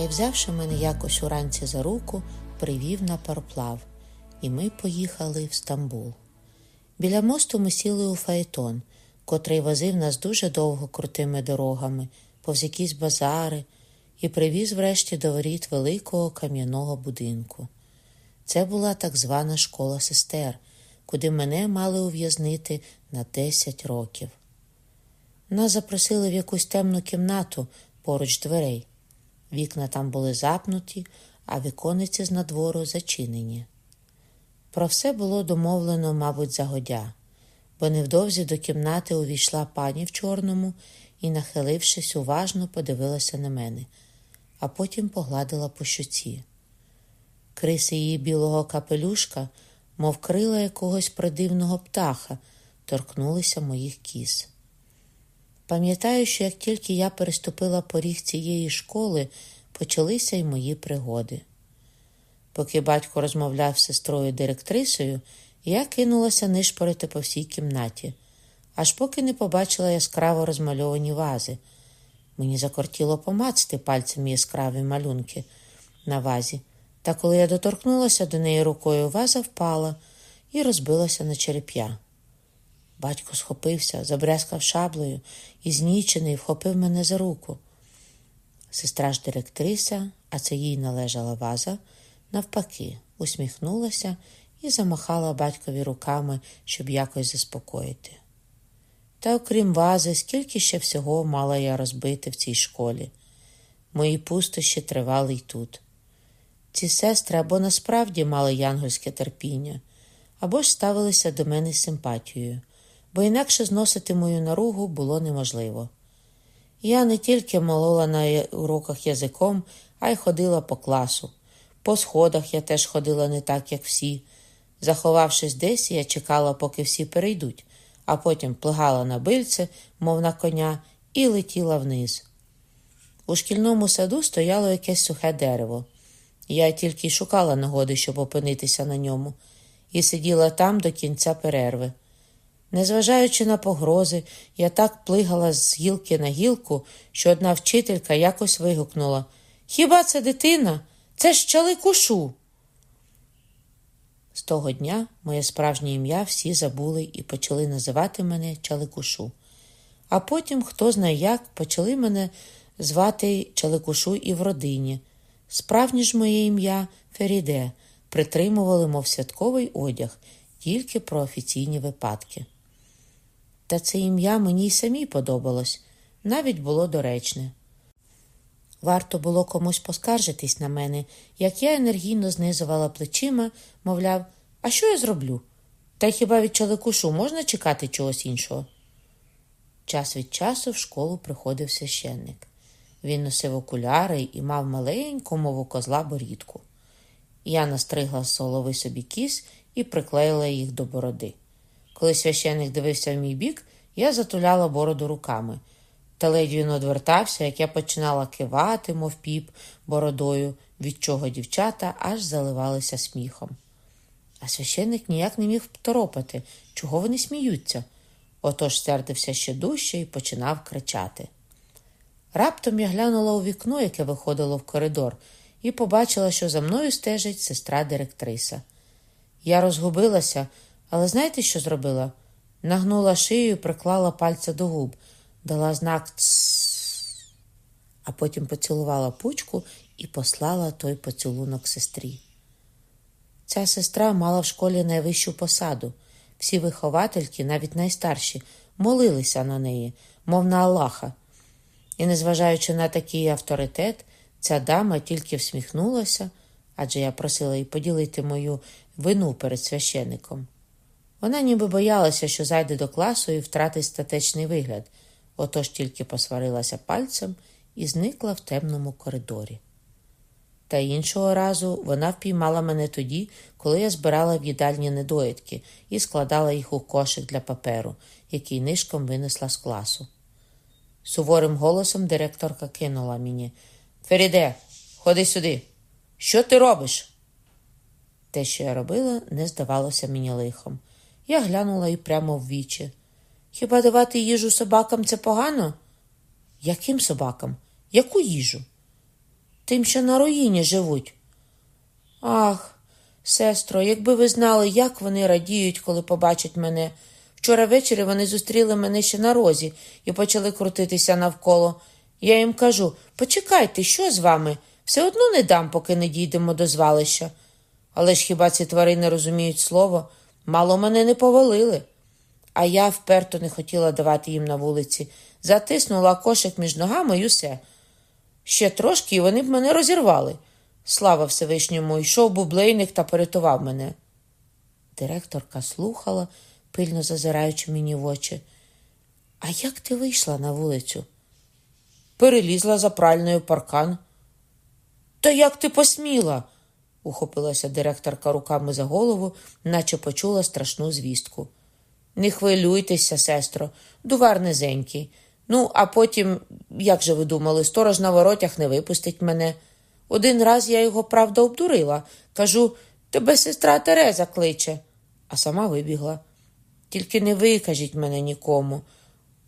Й, взявши мене якось уранці за руку, привів на пароплав, і ми поїхали в Стамбул. Біля мосту ми сіли у фаетон, котрий возив нас дуже довго крутими дорогами, повз якісь базари, і привіз врешті до воріт великого кам'яного будинку. Це була так звана школа сестер, куди мене мали ув'язнити на 10 років. Нас запросили в якусь темну кімнату поруч дверей. Вікна там були запнуті, а вікониці з надвору зачинені. Про все було домовлено, мабуть, загодя, бо невдовзі до кімнати увійшла пані в чорному і, нахилившись, уважно подивилася на мене, а потім погладила по щуці. Криси її білого капелюшка, мов крила якогось придивного птаха, торкнулися моїх кіз. Пам'ятаю, що як тільки я переступила поріг цієї школи, почалися й мої пригоди. Поки батько розмовляв з сестрою директрисою, я кинулася нишпорити по всій кімнаті, аж поки не побачила яскраво розмальовані вази. Мені закортіло помацати пальцем яскраві малюнки на вазі, та коли я доторкнулася до неї рукою, ваза впала і розбилася на череп'я. Батько схопився, забрязкав шаблею і знічений вхопив мене за руку. Сестра ж директриса, а це їй належала ваза, навпаки, усміхнулася і замахала батькові руками, щоб якось заспокоїти. Та окрім вази, скільки ще всього мала я розбити в цій школі. Мої пустощі тривали й тут. Ці сестри або насправді мали янгольське терпіння, або ж ставилися до мене симпатією, бо інакше зносити мою наругу було неможливо. Я не тільки молола на уроках язиком, а й ходила по класу. По сходах я теж ходила не так, як всі. Заховавшись десь, я чекала, поки всі перейдуть, а потім плигала на бильце, мов на коня, і летіла вниз. У шкільному саду стояло якесь сухе дерево. Я тільки й шукала нагоди, щоб опинитися на ньому, і сиділа там до кінця перерви. Незважаючи на погрози, я так плигала з гілки на гілку, що одна вчителька якось вигукнула Хіба це дитина? Це ж чаликушу. З того дня моє справжнє ім'я всі забули і почали називати мене Чаликушу. А потім, хто знає як, почали мене звати Чаликушу і в родині. Справжнє ж моє ім'я Феріде притримували, мов святковий одяг, тільки про офіційні випадки. Та це ім'я мені й самій подобалось, навіть було доречне. Варто було комусь поскаржитись на мене, як я енергійно знизувала плечима, мовляв, а що я зроблю? Та хіба від чоловікушу можна чекати чогось іншого? Час від часу в школу приходив священник. Він носив окуляри і мав маленьку мову козла борідку. Я настригла з голови собі кіс і приклеїла їх до бороди. Коли священник дивився в мій бік, я затуляла бороду руками. Та ледь він одвертався, як я починала кивати, мов піп, бородою, від чого дівчата аж заливалися сміхом. А священник ніяк не міг второпати, чого вони сміються. Отож сердився ще дужче і починав кричати. Раптом я глянула у вікно, яке виходило в коридор, і побачила, що за мною стежить сестра директриса. Я розгубилася, але знаєте, що зробила? Нагнула шию, приклала пальця до губ, дала знак «Тссс», а потім поцілувала пучку і послала той поцілунок сестрі. Ця сестра мала в школі найвищу посаду. Всі виховательки, навіть найстарші, молилися на неї, мов на Аллаха. І, незважаючи на такий авторитет, ця дама тільки всміхнулася, адже я просила її поділити мою вину перед священником. Вона ніби боялася, що зайде до класу і втратить статечний вигляд, отож тільки посварилася пальцем і зникла в темному коридорі. Та іншого разу вона впіймала мене тоді, коли я збирала в їдальні недоїдки і складала їх у кошик для паперу, який нишком винесла з класу. Суворим голосом директорка кинула мені Феріде, ходи сюди. Що ти робиш? Те, що я робила, не здавалося мені лихом. Я глянула їй прямо в вічі. Хіба давати їжу собакам це погано? Яким собакам? Яку їжу? тим, що на руїні живуть. Ах, сестро, якби ви знали, як вони радіють, коли побачать мене. Вчора ввечері вони зустріли мене ще на розі і почали крутитися навколо. Я їм кажу почекайте, що з вами? Все одно не дам, поки не дійдемо до звалища. Але ж хіба ці тварини розуміють слово? Мало мене не повалили. А я вперто не хотіла давати їм на вулиці, затиснула кошик між ногами і усе. Ще трошки, і вони б мене розірвали. Слава Всевишньому, йшов бублейник та порятував мене. Директорка слухала, пильно зазираючи мені в очі. А як ти вийшла на вулицю? Перелізла за пральною паркан. Та як ти посміла? Ухопилася директорка руками за голову, наче почула страшну звістку. Не хвилюйтеся, сестро, дувар низенький. Ну, а потім, як же ви думали, сторож на воротях не випустить мене. Один раз я його, правда, обдурила. Кажу, тебе сестра Тереза кличе, а сама вибігла. Тільки не викажіть мене нікому,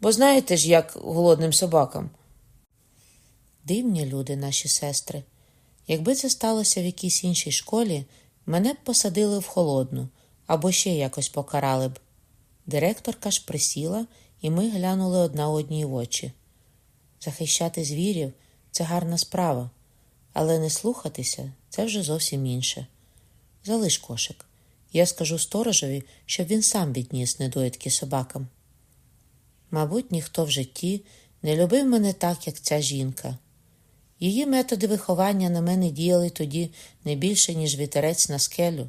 бо знаєте ж, як голодним собакам. Дивні люди, наші сестри. Якби це сталося в якійсь іншій школі, мене б посадили в холодну або ще якось покарали б. Директорка ж присіла, і ми глянули одна одній в очі. Захищати звірів це гарна справа, але не слухатися це вже зовсім інше. Залиш кошик. Я скажу сторожові, щоб він сам відніс недоїдки собакам. Мабуть, ніхто в житті не любив мене так, як ця жінка. Її методи виховання на мене діяли тоді не більше, ніж вітерець на скелю,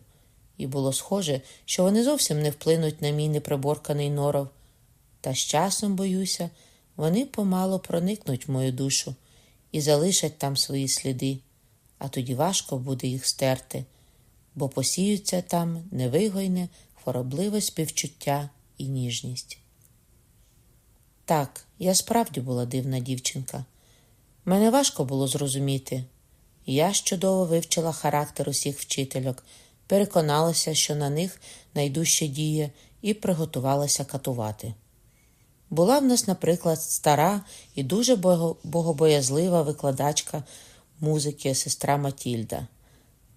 і було схоже, що вони зовсім не вплинуть на мій неприборканий норов. Та з часом, боюся, вони помало проникнуть в мою душу і залишать там свої сліди, а тоді важко буде їх стерти, бо посіються там невигойне, хворобливе співчуття і ніжність. Так, я справді була дивна дівчинка. Мене важко було зрозуміти. Я чудово вивчила характер усіх вчительок, переконалася, що на них найдужче діє, і приготувалася катувати. Була в нас, наприклад, стара і дуже богобоязлива викладачка музики сестра Матільда.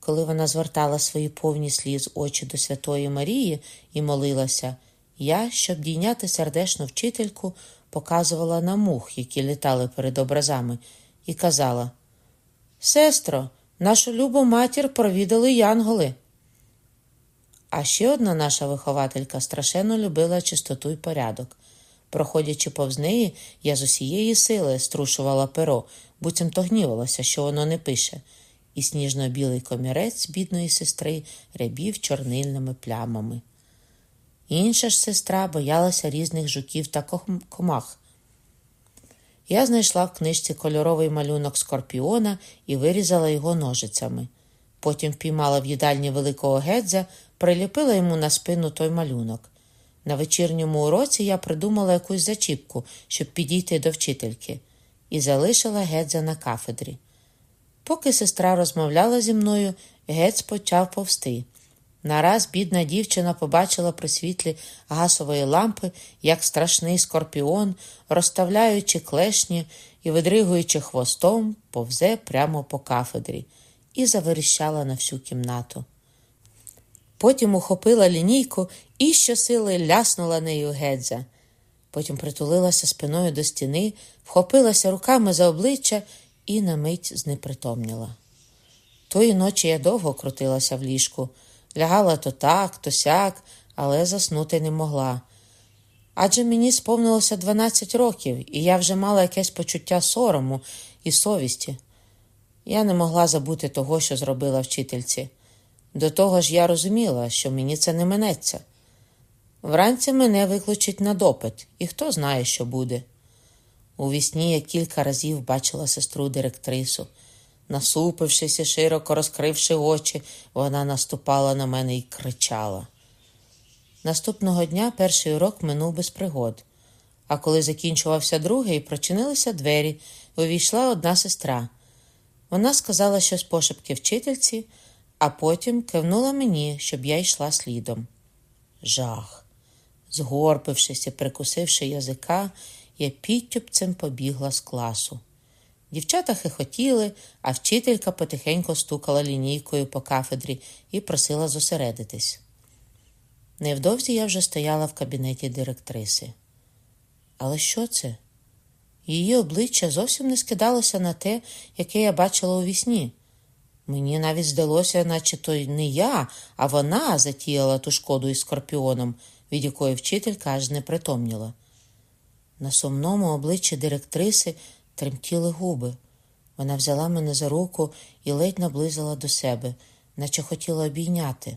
Коли вона звертала свої повні сліз очі до Святої Марії і молилася, я, щоб дійняти сердешну вчительку, показувала на мух, які літали перед образами, і казала: Сестро, нашу любу матір провідали янголи. А ще одна наша вихователька страшенно любила чистоту й порядок. Проходячи повз неї, я з усієї сили струшувала перо, буцімто гнівалася, що воно не пише, і сніжно-білий комірець бідної сестри рябів чорнильними плямами. Інша ж сестра боялася різних жуків та комах. Я знайшла в книжці кольоровий малюнок скорпіона і вирізала його ножицями. Потім впіймала в їдальні великого гедзя, приліпила йому на спину той малюнок. На вечірньому уроці я придумала якусь зачіпку, щоб підійти до вчительки, і залишила гедзя на кафедрі. Поки сестра розмовляла зі мною, гець почав повсти. Нараз бідна дівчина побачила при світлі гасової лампи, як страшний скорпіон, розставляючи клешні і видригуючи хвостом, повзе прямо по кафедрі і заверіщала на всю кімнату. Потім ухопила лінійку і щосили ляснула нею гедзя. Потім притулилася спиною до стіни, вхопилася руками за обличчя і на мить знепритомніла. Тої ночі я довго крутилася в ліжку. Лягала то так, то сяк, але заснути не могла. Адже мені сповнилося 12 років, і я вже мала якесь почуття сорому і совісті. Я не могла забути того, що зробила вчительці. До того ж, я розуміла, що мені це не минеться. Вранці мене викличуть на допит, і хто знає, що буде. У вісні я кілька разів бачила сестру директрису. Насупившись і широко розкривши очі, вона наступала на мене і кричала. Наступного дня перший урок минув без пригод, а коли закінчувався другий, прочинилися двері, увійшла одна сестра. Вона сказала щось пошепки вчительці, а потім кивнула мені, щоб я йшла слідом. Жах. Згорбившись і прикусивши язика, я підтюпцем побігла з класу. Дівчата хихотіли, а вчителька потихеньку стукала лінійкою по кафедрі і просила зосередитись. Невдовзі я вже стояла в кабінеті директриси. Але що це? Її обличчя зовсім не скидалося на те, яке я бачила у вісні. Мені навіть здалося, наче то не я, а вона затіяла ту шкоду із скорпіоном, від якої вчителька аж не притомніла. На сумному обличчі директриси тремтіли губи. Вона взяла мене за руку і ледь наблизила до себе, наче хотіла обійняти,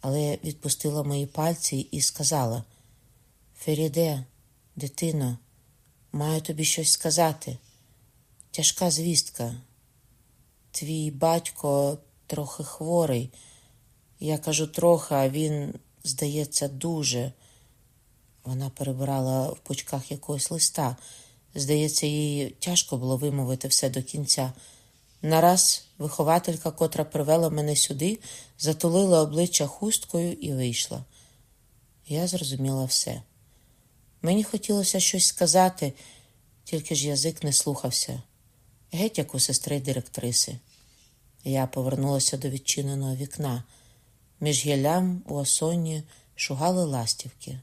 але відпустила мої пальці і сказала: Феріде, дитино, маю тобі щось сказати. Тяжка звістка. Твій батько трохи хворий. Я кажу трохи, а він, здається, дуже. Вона перебирала в пучках якогось листа. Здається, їй тяжко було вимовити все до кінця. Нараз вихователька, котра привела мене сюди, затулила обличчя хусткою і вийшла. Я зрозуміла все. Мені хотілося щось сказати, тільки ж язик не слухався. Геть як у сестри директриси. Я повернулася до відчиненого вікна. Між гіллям у осонні шугали ластівки.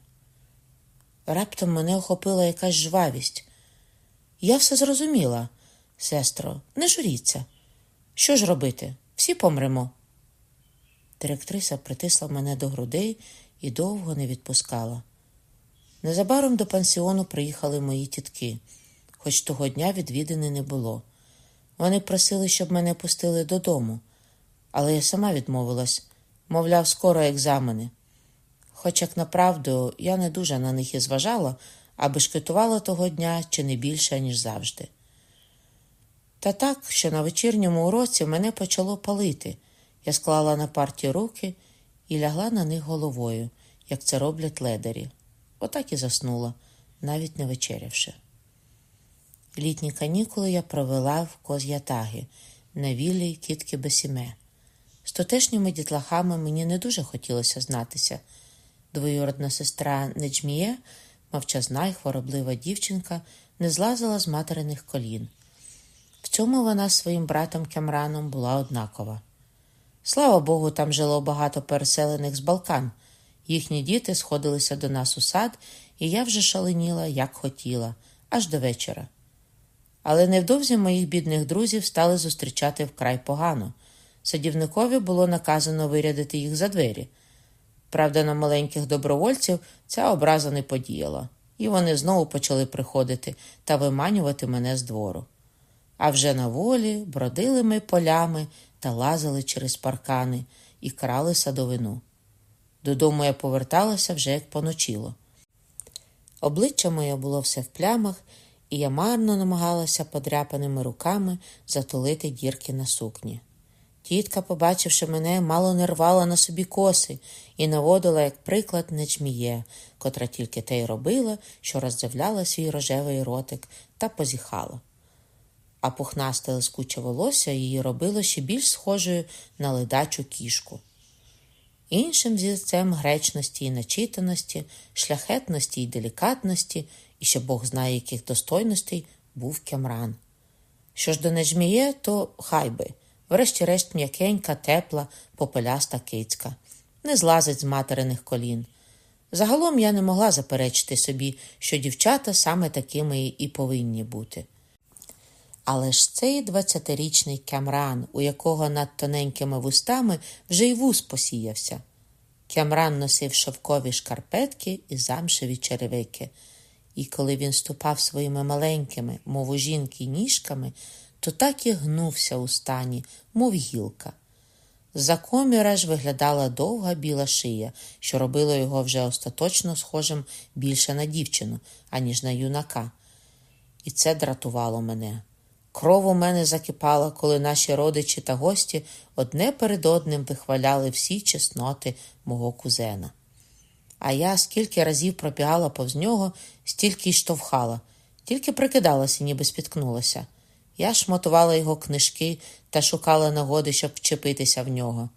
Раптом мене охопила якась жвавість. Я все зрозуміла, сестро, не журіться. Що ж робити? Всі помремо. Директриса притисла мене до грудей і довго не відпускала. Незабаром до пансіону приїхали мої тітки, хоч того дня відвідини не було. Вони просили, щоб мене пустили додому, але я сама відмовилась, мовляв, скоро екзамени. Хоч, як направду, я не дуже на них і зважала, аби шкетувала того дня чи не більше, ніж завжди. Та так, що на вечірньому уроці мене почало палити. Я склала на парті руки і лягла на них головою, як це роблять ледарі. Отак і заснула, навіть не вечерявши. Літні канікули я провела в Коз'ятагі, на віллі кітки Бесіме. З тутешніми дітлахами мені не дуже хотілося знатися. Двоюродна сестра Неджміє, мовчазна й хвороблива дівчинка, не злазила з материних колін. В цьому вона з своїм братом Кемраном була однакова. Слава Богу, там жило багато переселених з Балкан. Їхні діти сходилися до нас у сад, і я вже шаленіла, як хотіла, аж до вечора. Але невдовзі моїх бідних друзів стали зустрічати вкрай погано. Садівникові було наказано вирядити їх за двері. Правда, на маленьких добровольців ця образа не подіяла, і вони знову почали приходити та виманювати мене з двору. А вже на волі бродили ми полями та лазили через паркани і крали садовину. Додому я поверталася вже як поночило. Обличчя моє було все в плямах, і я марно намагалася подряпаними руками затулити дірки на сукні. Тітка, побачивши мене, мало не рвала на собі коси і наводила, як приклад, нечміє, котра тільки те й робила, що роздивляла свій рожевий ротик та позіхала. А пухнасте лискуче волосся її робило ще більш схожою на ледачу кішку. Іншим зірцем гречності і начитаності, шляхетності і делікатності, і ще Бог знає, яких достойностей був кемран. Що ж до Неджміє, то хай би, врешті-решт м'якенька, тепла, попеляста кицька, не злазить з материних колін. Загалом я не могла заперечити собі, що дівчата саме такими і повинні бути. Але ж цей двадцятирічний Кямран, у якого над тоненькими вустами вже й вуз посіявся. Кямран носив шовкові шкарпетки і замшеві черевики, і коли він ступав своїми маленькими, мов у жінки, ніжками, то так і гнувся у стані, мов гілка. За коміра ж виглядала довга біла шия, що робило його вже остаточно схожим більше на дівчину, аніж на юнака. І це дратувало мене. Кров у мене закипала, коли наші родичі та гості одне перед одним вихваляли всі чесноти мого кузена. А я скільки разів пробігала повз нього, стільки й штовхала, тільки прикидалася, ніби спіткнулася. Я шмотувала його книжки та шукала нагоди, щоб вчепитися в нього.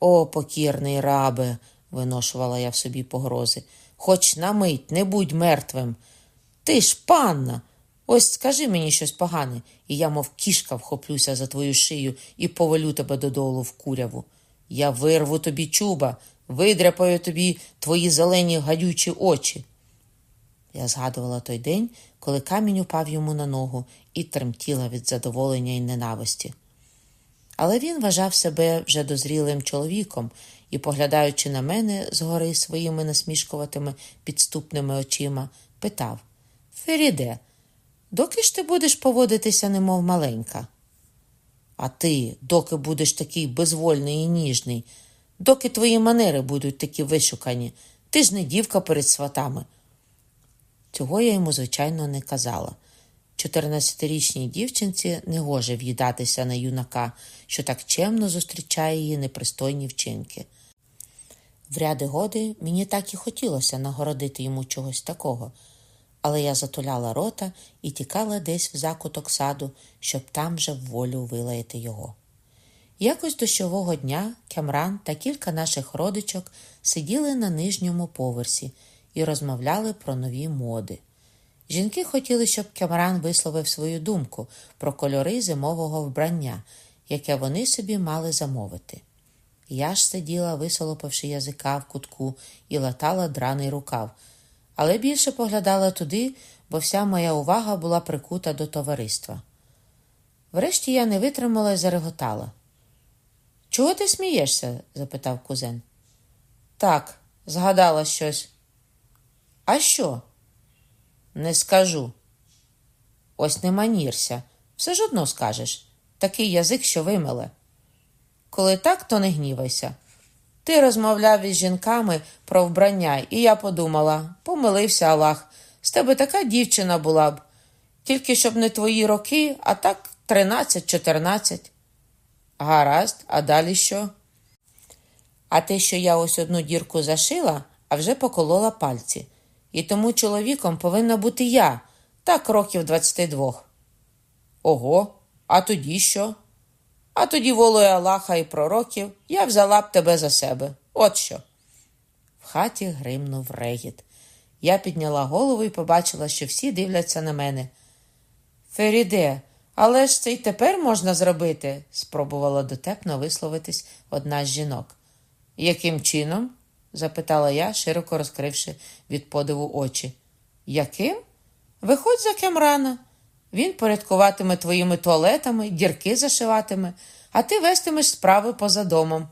О, покірний рабе, виношувала я в собі погрози, хоч на мить не будь мертвим. Ти ж панна, Ось скажи мені щось погане, і я, мов кішка, вхоплюся за твою шию і повалю тебе додолу в куряву. Я вирву тобі чуба, видряпаю тобі твої зелені гадючі очі. Я згадувала той день, коли камінь упав йому на ногу і тремтіла від задоволення і ненависті. Але він вважав себе вже дозрілим чоловіком і, поглядаючи на мене згори своїми насмішкуватими підступними очима, питав Феріде, доки ж ти будеш поводитися, немов маленька? А ти, доки будеш такий безвольний і ніжний, доки твої манери будуть такі вишукані, ти ж не дівка перед сватами. Цього я йому, звичайно, не казала. Чотирнадцятирічній дівчинці не гоже в'їдатися на юнака, що так чемно зустрічає її непристойні вчинки. В ряди годи мені так і хотілося нагородити йому чогось такого, але я затуляла рота і тікала десь в закуток саду, щоб там же в волю вилаяти його. Якось дощового дня Кемран та кілька наших родичок сиділи на нижньому поверсі і розмовляли про нові моди. Жінки хотіли, щоб Кемран висловив свою думку про кольори зимового вбрання, яке вони собі мали замовити. Я ж сиділа, висолопивши язика в кутку і латала драний рукав, але більше поглядала туди, бо вся моя увага була прикута до товариства. Врешті я не витримала і зареготала. Чого ти смієшся? запитав кузен. Так, згадала щось. А що? Не скажу. Ось не манірся. Все ж одно скажеш. Такий язик, що вимеле. Коли так, то не гнівайся. Ти розмовляв із жінками про вбрання, і я подумала помилився Аллах, з тебе така дівчина була б. Тільки щоб не твої роки, а так тринадцять-чотирнадцять. Гаразд, а далі що? А те, що я ось одну дірку зашила, а вже поколола пальці. І тому чоловіком повинна бути я, так років двадцяти двох. Ого, а тоді що? А тоді, волою Аллаха і пророків, я взяла б тебе за себе. От що. В хаті гримнув регіт. Я підняла голову і побачила, що всі дивляться на мене. Феріде, але ж це й тепер можна зробити, спробувала дотепно висловитись одна з жінок. Яким чином? Запитала я, широко розкривши від подиву очі. Яким? Виходь за Кемрана. Він порядкуватиме твоїми туалетами, дірки зашиватиме, а ти вестимеш справи поза домом.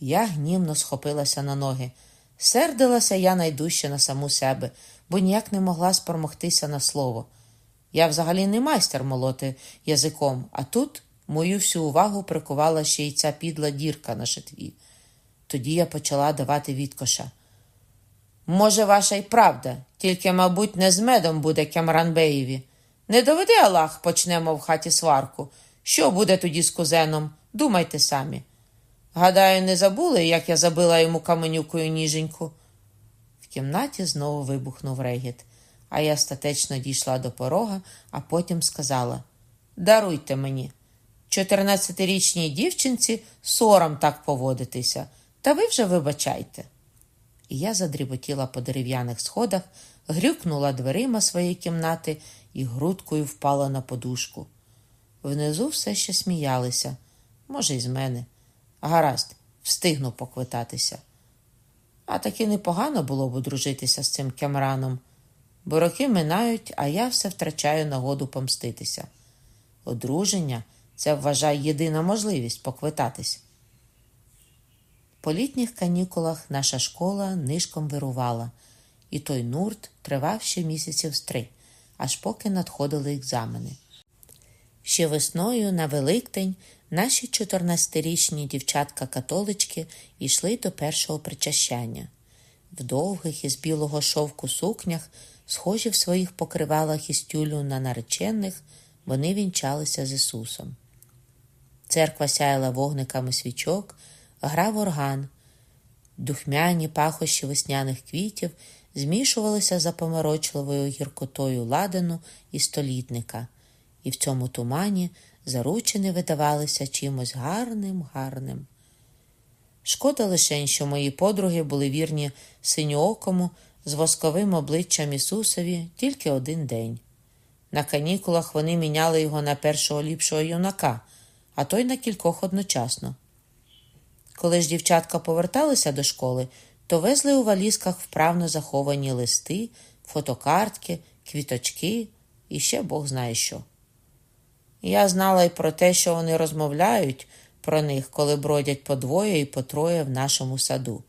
Я гнівно схопилася на ноги. Сердилася я найдужче на саму себе, бо ніяк не могла спромогтися на слово. Я взагалі не майстер молоти язиком, а тут мою всю увагу прикувала ще й ця підла дірка на шитві. Тоді я почала давати відкоша. Може, ваша й правда, тільки, мабуть, не з медом буде Кемранбеєві. Не доведи Аллах, почнемо в хаті сварку. Що буде тоді з кузеном? Думайте самі. Гадаю, не забули, як я забила йому каменюкою ніженьку. В кімнаті знову вибухнув регіт, а я статечно дійшла до порога, а потім сказала Даруйте мені. Чотирнадцятирічній дівчинці сором так поводитися, та ви вже вибачайте. І я задріботіла по дерев'яних сходах, грюкнула дверима своєї кімнати і грудкою впала на подушку. Внизу все ще сміялися, може, й з мене. Гаразд, встигну поквитатися. А таки непогано було б одружитися з цим кемраном, бо роки минають, а я все втрачаю нагоду помститися. Одруження це вважай єдина можливість поквитатись. По літніх канікулах наша школа нишком вирувала, і той нурт тривав ще місяців з три, аж поки надходили екзамени. Ще весною на Великдень наші 14-річні дівчатка-католички йшли до першого причащання. В довгих із білого шовку сукнях, схожі в своїх покривалах із тюлю на наречених, вони вінчалися з Ісусом. Церква сяяла вогниками свічок, грав орган, духмяні пахощі весняних квітів змішувалися за поморочливою гіркотою ладану і столітника, і в цьому тумані заручини видавалися чимось гарним, гарним. Шкода лише, що мої подруги були вірні синьоокому з восковим обличчям Ісусові тільки один день. На канікулах вони міняли його на першого ліпшого юнака, а той на кількох одночасно. Коли ж дівчатка поверталися до школи, то везли у валізках вправно заховані листи, фотокартки, квіточки і ще Бог знає що. Я знала й про те, що вони розмовляють про них, коли бродять по двоє і по троє в нашому саду.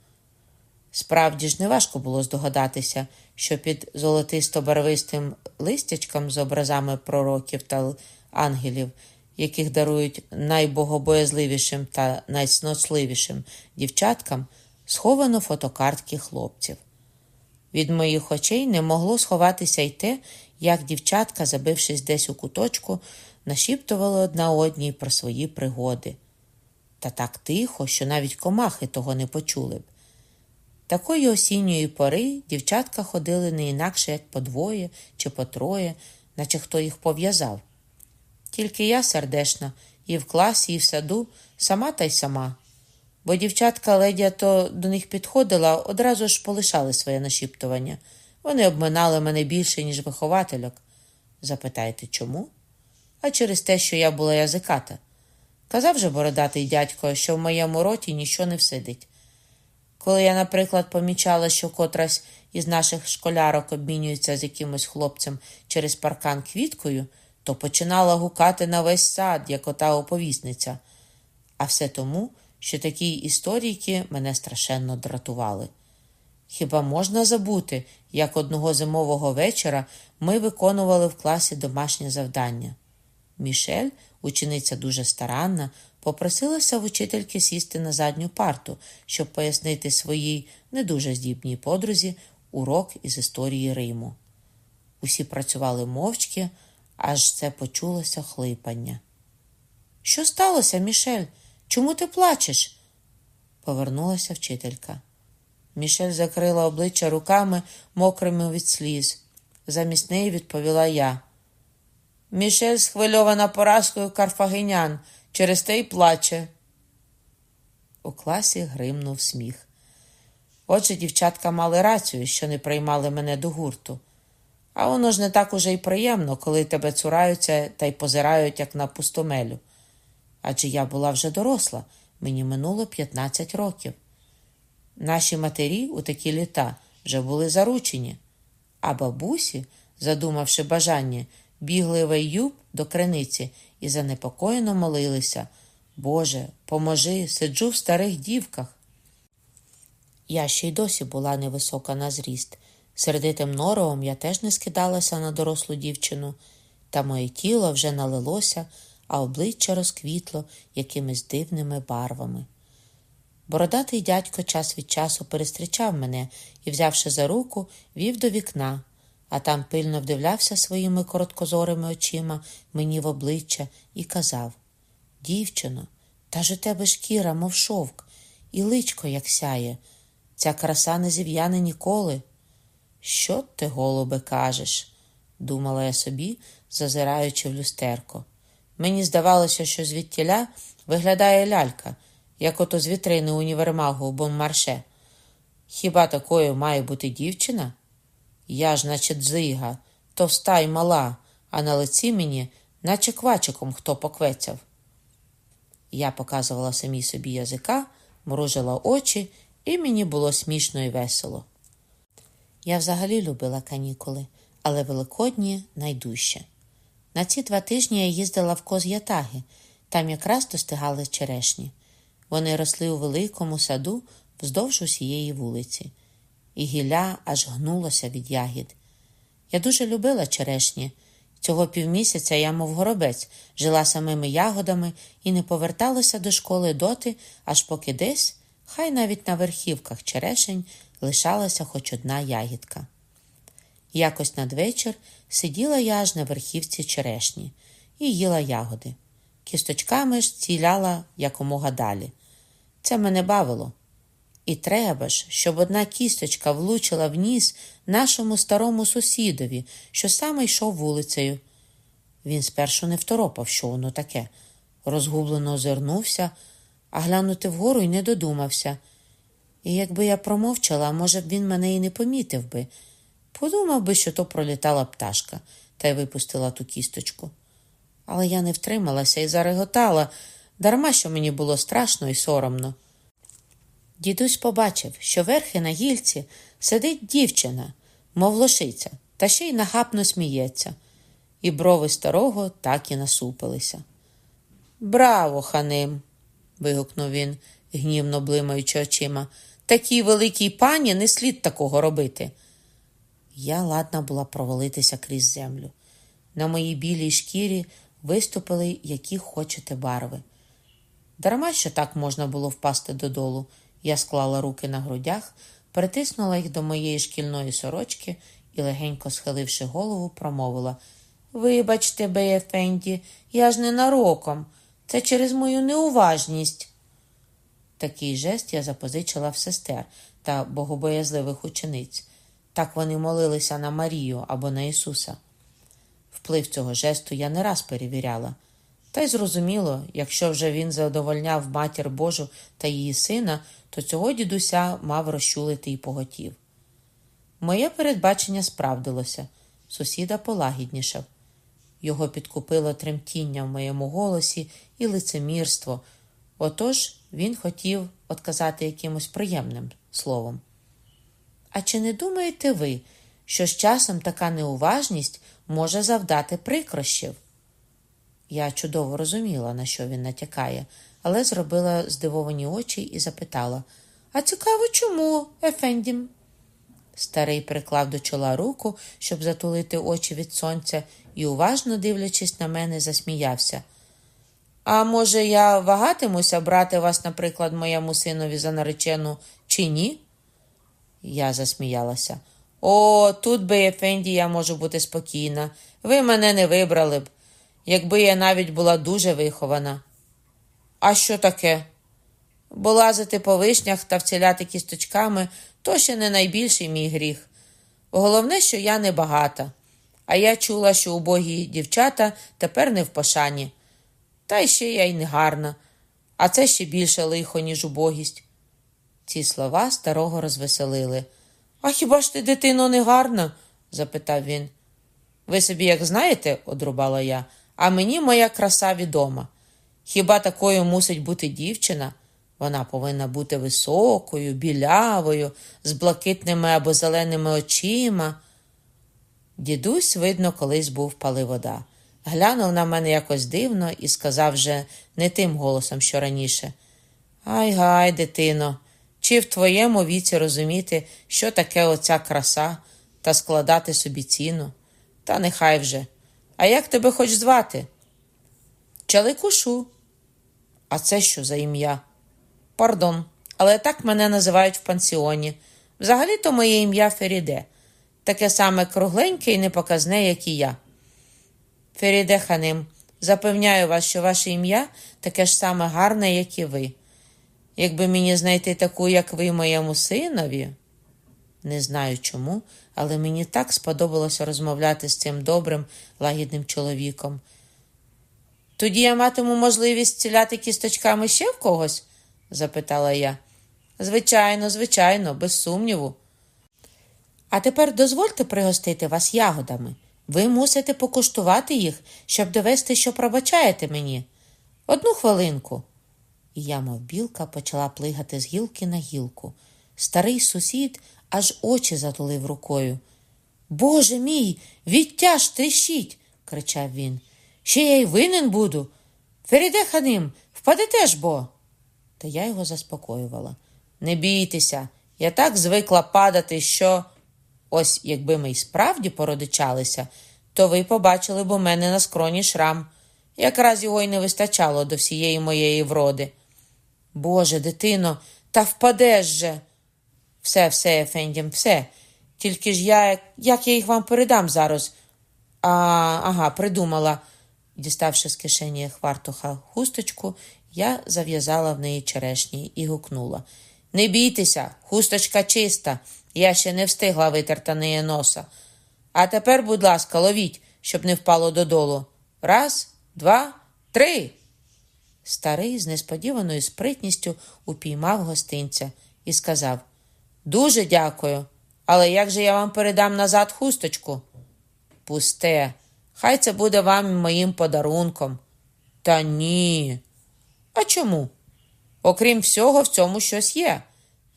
Справді ж неважко було здогадатися, що під золотисто-барвистим листячком з образами пророків та ангелів, яких дарують найбогобоязливішим та найсноцливішим дівчаткам, сховано фотокартки хлопців. Від моїх очей не могло сховатися й те, як дівчатка, забившись десь у куточку, нашіптували одна одній про свої пригоди. Та так тихо, що навіть комахи того не почули б. Такої осінньої пори дівчатка ходили не інакше, як по двоє чи по троє, наче хто їх пов'язав. Тільки я сердешна, і в класі, і в саду, сама та й сама. Бо дівчатка ледя то до них підходила, одразу ж полишали своє нашіптування. Вони обминали мене більше, ніж виховательок. Запитаєте, чому? А через те, що я була язиката. Казав же бородатий дядько, що в моєму роті нічого не всидить. Коли я, наприклад, помічала, що котрась із наших школярок обмінюється з якимось хлопцем через паркан квіткою, то починала гукати на весь сад, як ота оповісниця. А все тому, що такі історійки мене страшенно дратували. Хіба можна забути, як одного зимового вечора ми виконували в класі домашнє завдання? Мішель, учениця дуже старанна, попросилася в учительки сісти на задню парту, щоб пояснити своїй не дуже здібній подрузі урок із історії Риму. Усі працювали мовчки, аж це почулося хлипання. Що сталося, Мішель? Чому ти плачеш? повернулася вчителька. Мішель закрила обличчя руками, мокрими від сліз. Замість неї відповіла я. Мішель схвильована поразкою карфагенян, через те й плаче. У класі гримнув сміх. Отже, дівчатка мали рацію, що не приймали мене до гурту. А воно ж не так уже й приємно, коли тебе цураються та й позирають, як на пустомелю. Адже я була вже доросла, мені минуло 15 років. Наші матері у такі літа вже були заручені, а бабусі, задумавши бажання, бігли вайюб до криниці і занепокоєно молилися Боже, поможи, сиджу в старих дівках. Я ще й досі була невисока на зріст. Сердитим норовом я теж не скидалася на дорослу дівчину, та моє тіло вже налилося, а обличчя розквітло якимись дивними барвами. Бородатий дядько час від часу перестрічав мене і, взявши за руку, вів до вікна, а там пильно вдивлявся своїми короткозорими очима мені в обличчя і казав Дівчино, та ж у тебе шкіра, мов шовк, і личко, як сяє. Ця краса не зів'яне ніколи. Що ти, голубе, кажеш? думала я собі, зазираючи в люстерко. Мені здавалося, що звідтіля виглядає лялька, як ото з вітрини універмагу у Бонмарше. Хіба такою має бути дівчина? Я ж, наче дзига, товста й мала, а на лиці мені, наче квачиком хто поквецяв. Я показувала самій собі язика, мружила очі, і мені було смішно і весело. Я взагалі любила канікули, але великодні найдужче. На ці два тижні я їздила в Коз'ятаги, там якраз достигали черешні. Вони росли у великому саду вздовж усієї вулиці, і гілля аж гнулося від ягід. Я дуже любила черешні. Цього півмісяця я, мов горобець, жила самими ягодами і не поверталася до школи доти, аж поки десь, хай навіть на верхівках черешень, лишалася хоч одна ягідка. Якось надвечір сиділа я аж на верхівці черешні і їла ягоди. Кісточками ж ціляла якомога далі. Це мене бавило. І треба ж, щоб одна кісточка влучила в ніс нашому старому сусідові, що саме йшов вулицею. Він спершу не второпав, що воно таке, розгублено озирнувся, а глянути вгору й не додумався. І якби я промовчала, може б він мене і не помітив би. Подумав би, що то пролітала пташка, та й випустила ту кісточку. Але я не втрималася і зареготала, дарма що мені було страшно і соромно. Дідусь побачив, що верхи на гільці сидить дівчина, мов лошиця, та ще й нахапно сміється, і брови старого так і насупилися. Браво, ханим! вигукнув він, гнівно блимаючи очима. Такій великій пані не слід такого робити. Я ладна була провалитися крізь землю. На моїй білій шкірі виступили які хочете барви. Дарма що так можна було впасти додолу. Я склала руки на грудях, притиснула їх до моєї шкільної сорочки і, легенько схиливши голову, промовила Вибачте, Беєфенді, я ж не нароком. Це через мою неуважність. Такий жест я запозичила в сестер та богобоязливих учениць. Так вони молилися на Марію або на Ісуса. Вплив цього жесту я не раз перевіряла. Та й зрозуміло, якщо вже він задовольняв матір Божу та її сина, то цього дідуся мав розчулити і поготів. Моє передбачення справдилося, сусіда полагіднішав. Його підкупило тремтіння в моєму голосі і лицемірство. Отож він хотів отказати якимось приємним словом. А чи не думаєте ви, що з часом така неуважність може завдати прикрощів? Я чудово розуміла, на що він натякає, але зробила здивовані очі і запитала А цікаво, чому, Ефендім? Старий приклав до чола руку, щоб затулити очі від сонця, і, уважно дивлячись на мене, засміявся. А може, я вагатимуся брати вас, наприклад, моєму синові за наречену, чи ні? Я засміялася. О, тут би, Ефенді, я можу бути спокійна. Ви мене не вибрали б, якби я навіть була дуже вихована. А що таке? Бо по вишнях та вціляти кісточками то ще не найбільший мій гріх. Головне, що я не багата, а я чула, що убогі дівчата тепер не в пошані. Та ще я й не гарна, а це ще більше лихо, ніж убогість. Ці слова старого розвеселили. А хіба ж ти, дитино, не гарна? запитав він. Ви собі як знаєте, одрубала я, а мені моя краса відома. Хіба такою мусить бути дівчина? Вона повинна бути високою, білявою, з блакитними або зеленими очима. Дідусь, видно, колись був паливода. Глянув на мене якось дивно і сказав вже не тим голосом, що раніше. Ай гай, дитино, чи в твоєму віці розуміти, що таке оця краса, та складати собі ціну? Та нехай вже. А як тебе хоч звати? Чаликушу. А це що за ім'я? Пардон, але так мене називають в пансіоні. Взагалі-то моє ім'я Феріде, таке саме кругленьке і непоказне, як і я. Феріде запевняю вас, що ваше ім'я таке ж саме гарне, як і ви. Якби мені знайти таку, як ви, моєму синові. Не знаю чому, але мені так сподобалося розмовляти з цим добрим, лагідним чоловіком. Тоді я матиму можливість ціляти кісточками ще в когось? запитала я. Звичайно, звичайно, без сумніву. А тепер дозвольте пригостити вас ягодами. Ви мусите покуштувати їх, щоб довести, що пробачаєте мені. Одну хвилинку. І я, мов білка, почала плигати з гілки на гілку. Старий сусід аж очі затулив рукою. Боже мій, відтяж тріщить, кричав він. Ще я й винен буду. Феріде ханим, впадете ж бо. Та я його заспокоювала. Не бійтеся, я так звикла падати, що ось якби ми й справді породичалися, то ви побачили б у мене на скроні шрам. Якраз його й не вистачало до всієї моєї вроди. Боже, дитино, та впадеш же. Все, все, Ефендім, все. Тільки ж я, як я їх вам передам зараз? А, Ага, придумала. Діставши з кишені хвартуха хусточку, я зав'язала в неї черешні і гукнула Не бійтеся, хусточка чиста, я ще не встигла витерта неї носа. А тепер, будь ласка, ловіть, щоб не впало додолу. Раз, два, три. Старий з несподіваною спритністю упіймав гостинця і сказав Дуже дякую, але як же я вам передам назад хусточку? Пусте, Хай це буде вам моїм подарунком. Та ні. А чому? Окрім всього, в цьому щось є.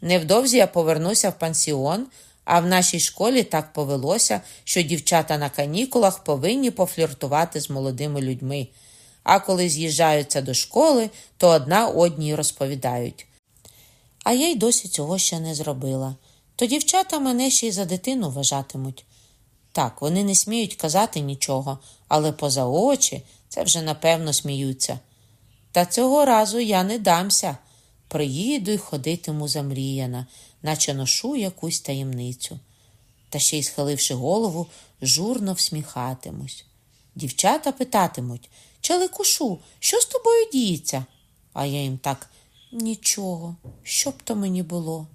Невдовзі я повернуся в пансіон, а в нашій школі так повелося, що дівчата на канікулах повинні пофліртувати з молодими людьми. А коли з'їжджаються до школи, то одна одній розповідають. А я й досі цього ще не зробила. То дівчата мене ще й за дитину вважатимуть. Так, вони не сміють казати нічого, але поза очі це вже напевно сміються. Та цього разу я не дамся. Приїду й ходитиму замріяна, наче ношу якусь таємницю. Та ще й, схиливши голову, журно всміхатимусь. Дівчата питатимуть Чаликушу, що з тобою діється? А я їм так нічого, що б то мені було.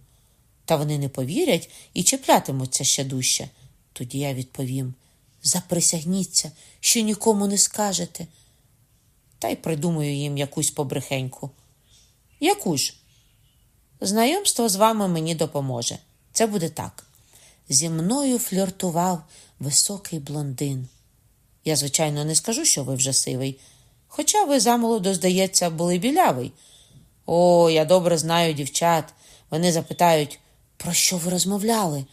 Та вони не повірять і чіплятимуться ще дужче. Тоді я відповім заприсягніться, що нікому не скажете. Та й придумаю їм якусь побрехеньку. Яку ж? Знайомство з вами мені допоможе. Це буде так. Зі мною фліртував високий блондин. Я, звичайно, не скажу, що ви вже сивий, хоча ви замолоду, здається, були білявий. О, я добре знаю дівчат. Вони запитають, про що ви розмовляли?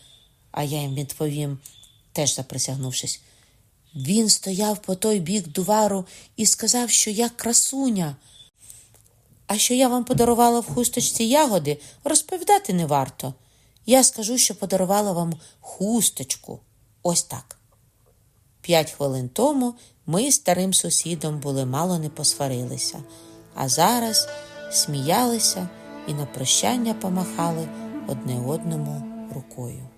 А я їм відповім, теж заприсягнувшись. Він стояв по той бік дувару і сказав, що я красуня. А що я вам подарувала в хусточці ягоди, розповідати не варто. Я скажу, що подарувала вам хусточку. Ось так. П'ять хвилин тому ми з старим сусідом були мало не посварилися, а зараз сміялися і на прощання помахали одне одному рукою.